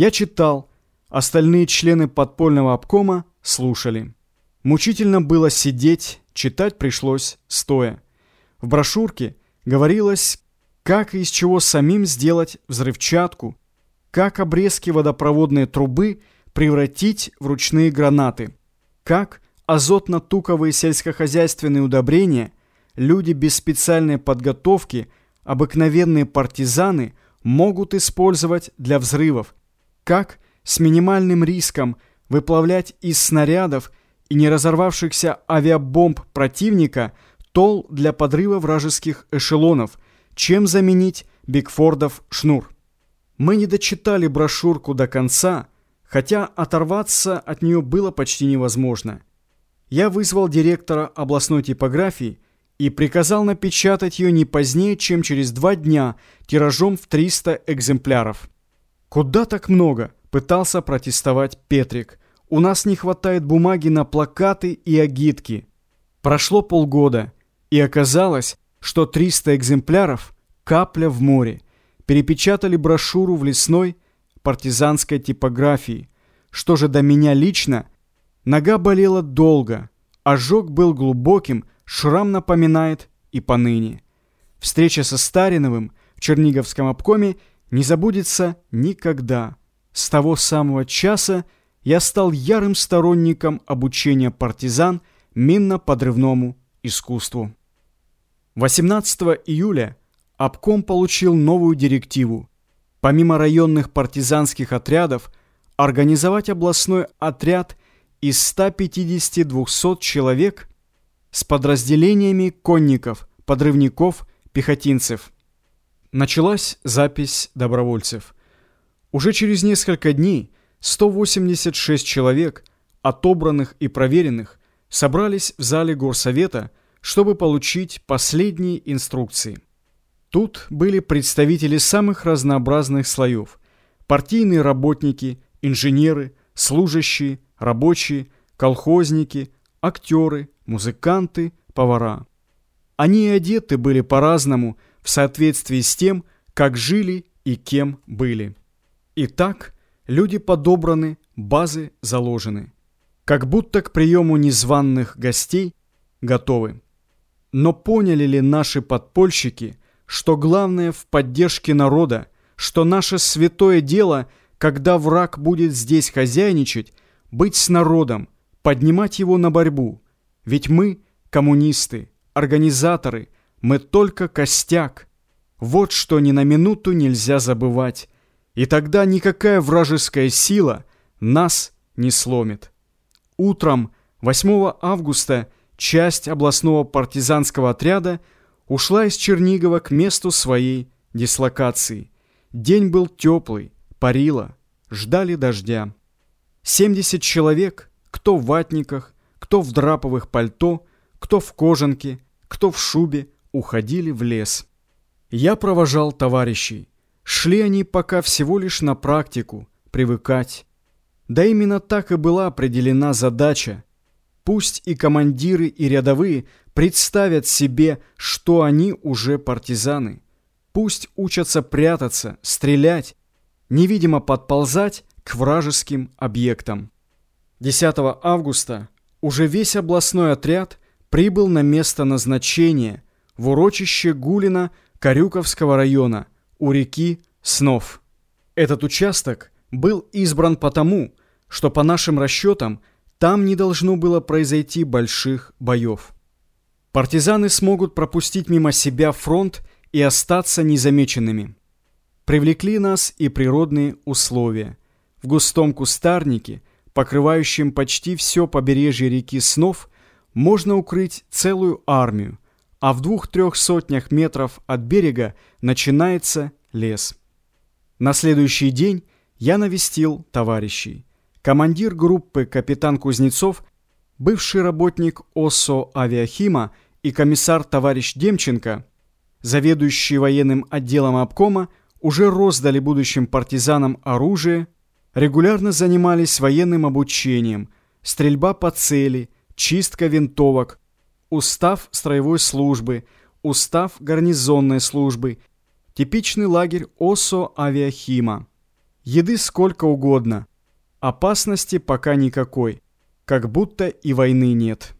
Я читал, остальные члены подпольного обкома слушали. Мучительно было сидеть, читать пришлось стоя. В брошюрке говорилось, как и из чего самим сделать взрывчатку, как обрезки водопроводной трубы превратить в ручные гранаты, как азотно-туковые сельскохозяйственные удобрения люди без специальной подготовки, обыкновенные партизаны, могут использовать для взрывов, как с минимальным риском выплавлять из снарядов и не разорвавшихся авиабомб противника тол для подрыва вражеских эшелонов, чем заменить Бигфордов шнур. Мы не дочитали брошюрку до конца, хотя оторваться от нее было почти невозможно. Я вызвал директора областной типографии и приказал напечатать ее не позднее, чем через два дня тиражом в 300 экземпляров. «Куда так много?» – пытался протестовать Петрик. «У нас не хватает бумаги на плакаты и агитки». Прошло полгода, и оказалось, что 300 экземпляров – капля в море – перепечатали брошюру в лесной партизанской типографии. Что же до меня лично, нога болела долго, ожог был глубоким, шрам напоминает и поныне. Встреча со Стариновым в Черниговском обкоме не забудется никогда. С того самого часа я стал ярым сторонником обучения партизан минно-подрывному искусству. 18 июля обком получил новую директиву. Помимо районных партизанских отрядов, организовать областной отряд из 150-200 человек с подразделениями конников, подрывников, пехотинцев. Началась запись добровольцев. Уже через несколько дней 186 человек, отобранных и проверенных, собрались в зале горсовета, чтобы получить последние инструкции. Тут были представители самых разнообразных слоев. Партийные работники, инженеры, служащие, рабочие, колхозники, актеры, музыканты, повара. Они одеты были по-разному в соответствии с тем, как жили и кем были. Итак, люди подобраны, базы заложены. Как будто к приему незваных гостей готовы. Но поняли ли наши подпольщики – что главное в поддержке народа, что наше святое дело, когда враг будет здесь хозяйничать, быть с народом, поднимать его на борьбу. Ведь мы, коммунисты, организаторы, мы только костяк. Вот что ни на минуту нельзя забывать. И тогда никакая вражеская сила нас не сломит. Утром 8 августа часть областного партизанского отряда – ушла из Чернигова к месту своей дислокации. День был теплый, парило, ждали дождя. 70 человек, кто в ватниках, кто в драповых пальто, кто в кожанке, кто в шубе, уходили в лес. Я провожал товарищей. Шли они пока всего лишь на практику, привыкать. Да именно так и была определена задача. Пусть и командиры, и рядовые представят себе, что они уже партизаны. Пусть учатся прятаться, стрелять, невидимо подползать к вражеским объектам. 10 августа уже весь областной отряд прибыл на место назначения в урочище Гулина Карюковского района у реки Снов. Этот участок был избран потому, что по нашим расчетам там не должно было произойти больших боев. Партизаны смогут пропустить мимо себя фронт и остаться незамеченными. Привлекли нас и природные условия. В густом кустарнике, покрывающем почти все побережье реки Снов, можно укрыть целую армию, а в двух-трех сотнях метров от берега начинается лес. На следующий день я навестил товарищей. Командир группы капитан Кузнецов бывший работник ОСО «Авиахима» и комиссар товарищ Демченко, заведующий военным отделом обкома, уже роздали будущим партизанам оружие, регулярно занимались военным обучением, стрельба по цели, чистка винтовок, устав строевой службы, устав гарнизонной службы, типичный лагерь ОСО «Авиахима». Еды сколько угодно. Опасности пока никакой. Как будто и войны нет.